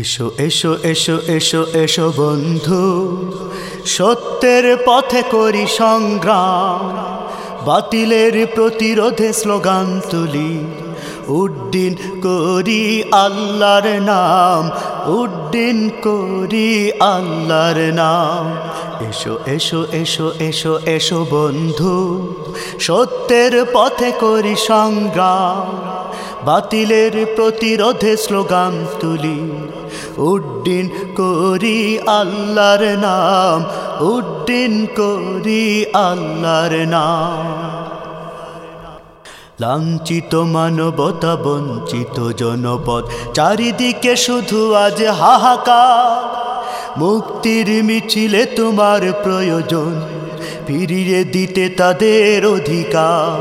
এসো এসো এসো এসো এসো বন্ধু। সত্যের পথে করি সংগ্রাম, বাতিলের প্রতিরোধে স্লোগান তুলি। উড্ডিন করি আল্লাহর নাম, উড্ডিন করি আল্লাহর নাম। এসো এসো এসো এসো এসো বন্ধু। সত্যের পথে করি সংগ্রাম, বাতিলের প্রতিরোধে স্লোগান তুলি। উড্ডিন করি আল্লাহর নাম, উড্ডিন করি আল্লাহর নাম। লাঞ্ছিত মানবতা, বঞ্চিত জনপদ, চারিদিকে শুধু আজ হাহাকার। মুক্তির মিছিলে তোমার প্রয়োজন, ফিরিয়ে দিতে তাদের অধিকার।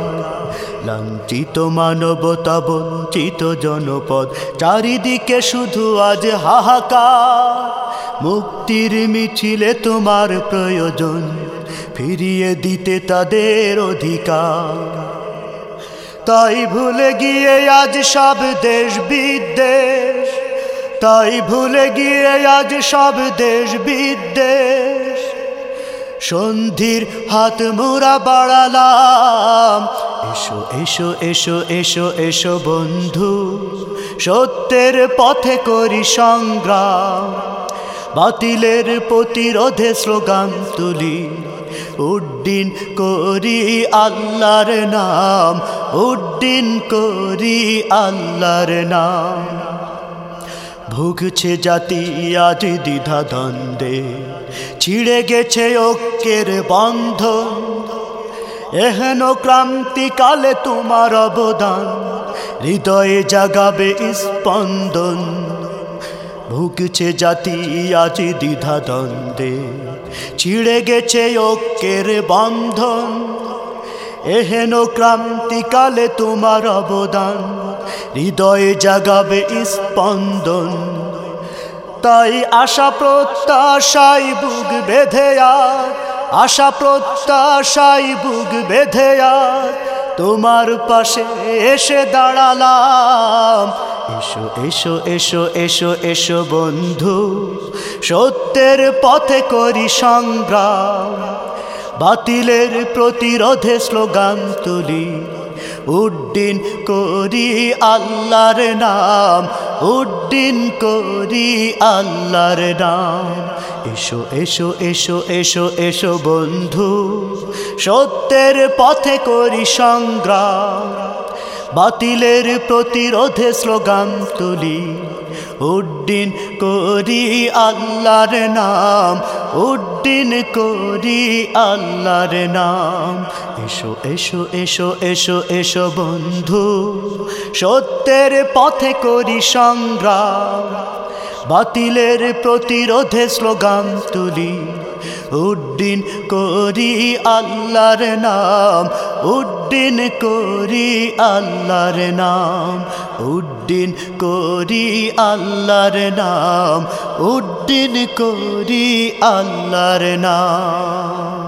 লাঞ্ছিত মানবতা বঞ্চিত জনপদ, চারিদিকে শুধু আজ হাহাকার। মুক্তির মিছিলে তোমার প্রয়োজন, ফিরিয়ে দিতে তাদের অধিকার। তাই ভুলে গিয়ে আজ সব দেশ বিদ্বেষ। তাই ভুলে গিয়ে আজ সব দেশ বিদ্বেষ। সন্ধির হাত মোরা বাড়ালাম। এসো এসো এসো এসো বন্ধু। সত্যের পথে করি সংগ্রাম। বাতিলের প্রতিরোধে স্লোগান তুলি। উড্ডিন করি আল্লাহর নাম। উড্ডিন করি আল্লাহর নাম। ভুগছে জাতি আজ দ্বিধা দ্বন্দ্বে। ছিঁড়ে গেছে ঐক্যের বন্ধন। এহেন ক্রান্তিকালে তোমার অবদান, হৃদয়ে জাগাবে স্পন্দন। ভুগছে জাতি আজ দ্বিধা দ্বন্দ্বে ছিঁড়ে গেছে ঐক্যের বন্ধন। এহেন ক্রান্তিকালে তোমার অবদান, হৃদয়ে জাগাবে স্পন্দন। তাই আশা প্রত্যাশাই বুক বেঁধে আর আশা প্রত্যাশাই বুক বেঁধে আর তোমার পাশে এসে দাঁড়ালাম। এসো এসো এসো এসো এসো বন্ধু, সত্যের পথে করি সংগ্রাম। বাতিলের প্রতিরোধে স্লোগান তুলি, উড্ডিন করি আল্লাহর নাম। উড্ডিন করি আল্লাহর নাম। এসো এসো এসো এসো এসো বন্ধু, সত্যের পথে করি সংগ্রাম। বাতিলের প্রতিরোধে স্লোগান তুলি, উড্ডিন করি আল্লাহর নাম। উড্ডিন করি আল্লাহর নাম। এসো এসো এসো এসো এসো বন্ধু, সত্যের পথে করি সংগ্রাম। বাতিলের প্রতিরোধে স্লোগান তুলি। উড্ডিন করি আল্লাহর নাম। উড্ডিন করি আল্লাহর নাম উড্ডিন করি আল্লাহর নাম উড্ডিন করি আল্লাহর নাম।